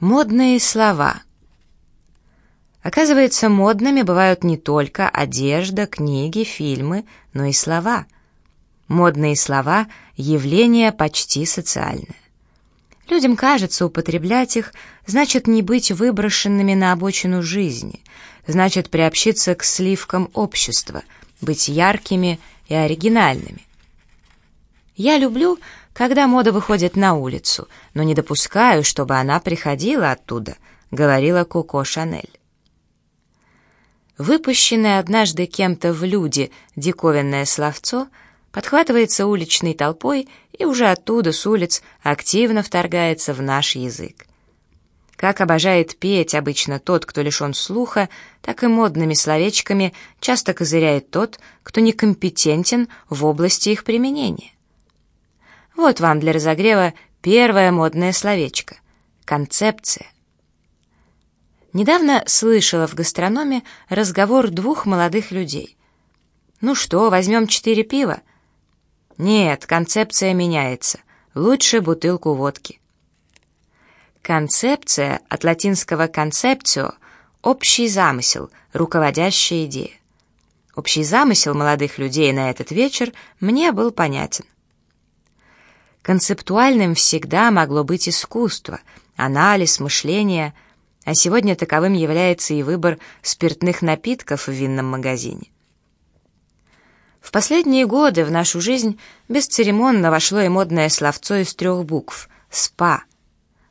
Модные слова. Оказывается, модными бывают не только одежда, книги, фильмы, но и слова. Модные слова — явление почти социальное. Людям кажется, употреблять их значит не быть выброшенными на обочину жизни, значит приобщиться к сливкам общества, быть яркими и оригинальными. Я люблю когда мода выходит на улицу, но не допускаю, чтобы она приходила оттуда», — говорила Коко Шанель. Выпущенное однажды кем-то в люди диковинное словцо подхватывается уличной толпой и уже оттуда, с улиц, активно вторгается в наш язык. Как обожает петь обычно тот, кто лишен слуха, так и модными словечками часто козыряет тот, кто некомпетентен в области их применения. Вот вам для разогрева первое модное словечко — концепция. Недавно слышала в гастрономе разговор двух молодых людей. «Ну что, возьмем четыре пива?» «Нет, концепция меняется. Лучше бутылку водки». Концепция от латинского «conceptio» — общий замысел, руководящая идея. Общий замысел молодых людей на этот вечер мне был понятен. Концептуальным всегда могло быть искусство, анализ, мышление, а сегодня таковым является и выбор спиртных напитков в винном магазине. В последние годы в нашу жизнь бесцеремонно вошло и модное словцо из трех букв «СПА».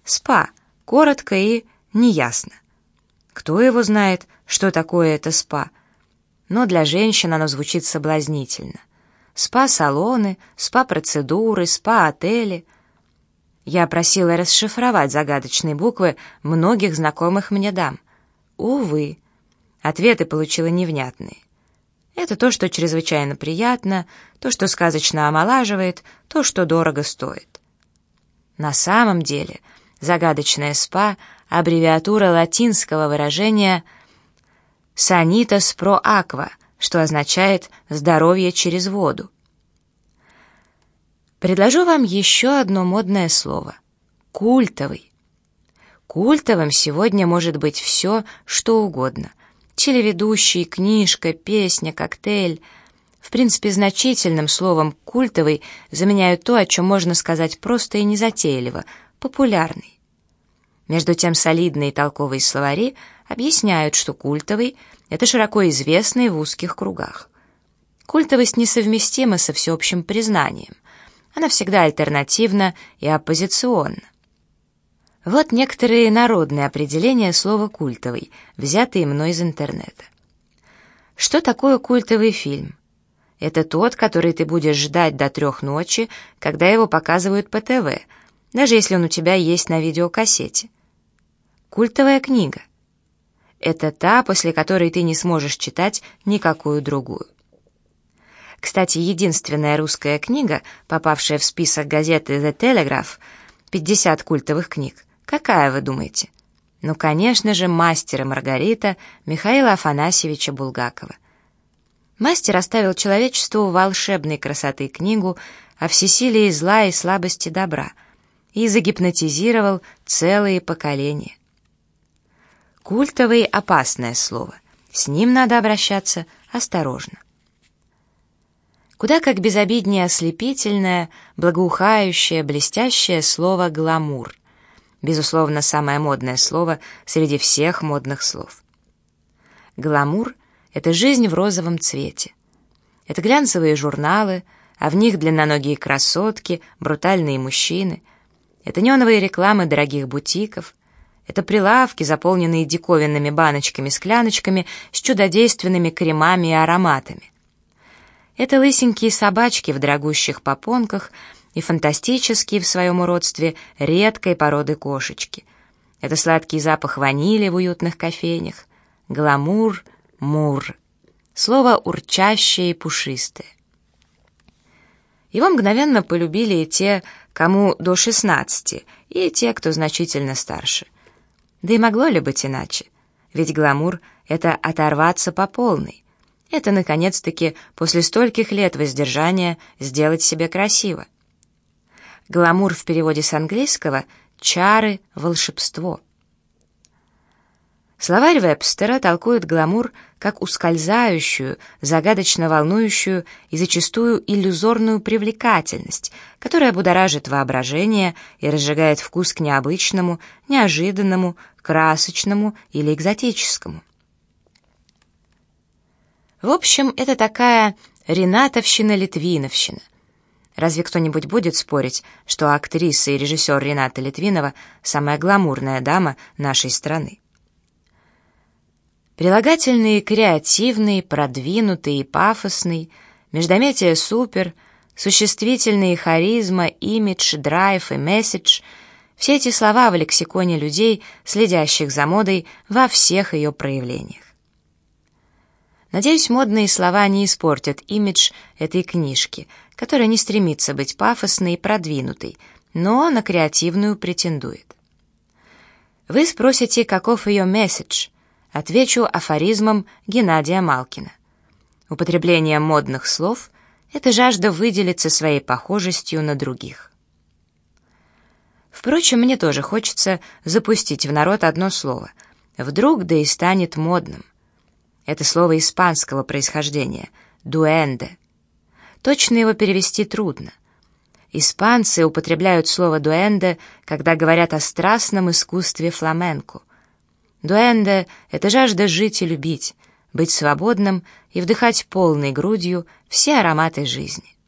«СПА» — коротко и неясно. Кто его знает, что такое это «СПА»? Но для женщин оно звучит соблазнительно спа-салоны, спа-процедуры, спа-отели. Я просила расшифровать загадочные буквы многих знакомых мне дам. Увы, ответы получила невнятные. Это то, что чрезвычайно приятно, то, что сказочно омолаживает, то, что дорого стоит. На самом деле, загадочное спа — аббревиатура латинского выражения «sanitas pro aqua», что означает «здоровье через воду». Предложу вам еще одно модное слово — культовый. Культовым сегодня может быть все, что угодно. Телеведущий, книжка, песня, коктейль. В принципе, значительным словом «культовый» заменяют то, о чем можно сказать просто и незатейливо — популярный. Между тем солидные толковые словари объясняют, что культовый — это широко известный в узких кругах. Культовость несовместима со всеобщим признанием. Она всегда альтернативна и оппозиционна. Вот некоторые народные определения слова «культовый», взятые мной из интернета. Что такое культовый фильм? Это тот, который ты будешь ждать до трех ночи, когда его показывают по ТВ, даже если он у тебя есть на видеокассете. Культовая книга. Это та, после которой ты не сможешь читать никакую другую. Кстати, единственная русская книга, попавшая в список газеты The Telegraph, 50 культовых книг. Какая, вы думаете? Ну, конечно же, «Мастер и Маргарита» Михаила Афанасьевича Булгакова. Мастер оставил человечеству волшебной красоты книгу о всесилии зла и слабости добра и загипнотизировал целые поколения. Культовый — опасное слово. С ним надо обращаться осторожно. Куда как безобиднее ослепительное, благоухающее, блестящее слово «гламур». Безусловно, самое модное слово среди всех модных слов. Гламур — это жизнь в розовом цвете. Это глянцевые журналы, а в них длинноногие красотки, брутальные мужчины. Это неоновые рекламы дорогих бутиков, это прилавки, заполненные диковинными баночками-скляночками с чудодейственными кремами и ароматами. Это лысенькие собачки в дорогущих попонках и фантастические в своем уродстве редкой породы кошечки. Это сладкий запах ванили в уютных кофейнях. Гламур, мур. Слово урчащее и пушистое. Его мгновенно полюбили и те, кому до 16, и те, кто значительно старше — да и могло ли быть иначе? Ведь гламур — это оторваться по полной. Это, наконец-таки, после стольких лет воздержания сделать себе красиво. Гламур в переводе с английского — чары, волшебство — Словарь Вебстера толкует гламур как ускользающую, загадочно волнующую и зачастую иллюзорную привлекательность, которая будоражит воображение и разжигает вкус к необычному, неожиданному, красочному или экзотическому. В общем, это такая Ренатовщина-Литвиновщина. Разве кто-нибудь будет спорить, что актриса и режиссер Рената Литвинова самая гламурная дама нашей страны? Прилагательные креативный, продвинутый и пафосный, междометие супер, существительные харизма, имидж, драйв и месседж — все эти слова в лексиконе людей, следящих за модой во всех ее проявлениях. Надеюсь, модные слова не испортят имидж этой книжки, которая не стремится быть пафосной и продвинутой, но на креативную претендует. Вы спросите, каков ее месседж — Отвечу афоризмом Геннадия Малкина. Употребление модных слов — это жажда выделиться своей похожестью на других. Впрочем, мне тоже хочется запустить в народ одно слово. Вдруг да и станет модным. Это слово испанского происхождения — «дуэнде». Точно его перевести трудно. Испанцы употребляют слово «дуэнде», когда говорят о страстном искусстве фламенко. Дуэнде — это жажда жить и любить, быть свободным и вдыхать полной грудью все ароматы жизни.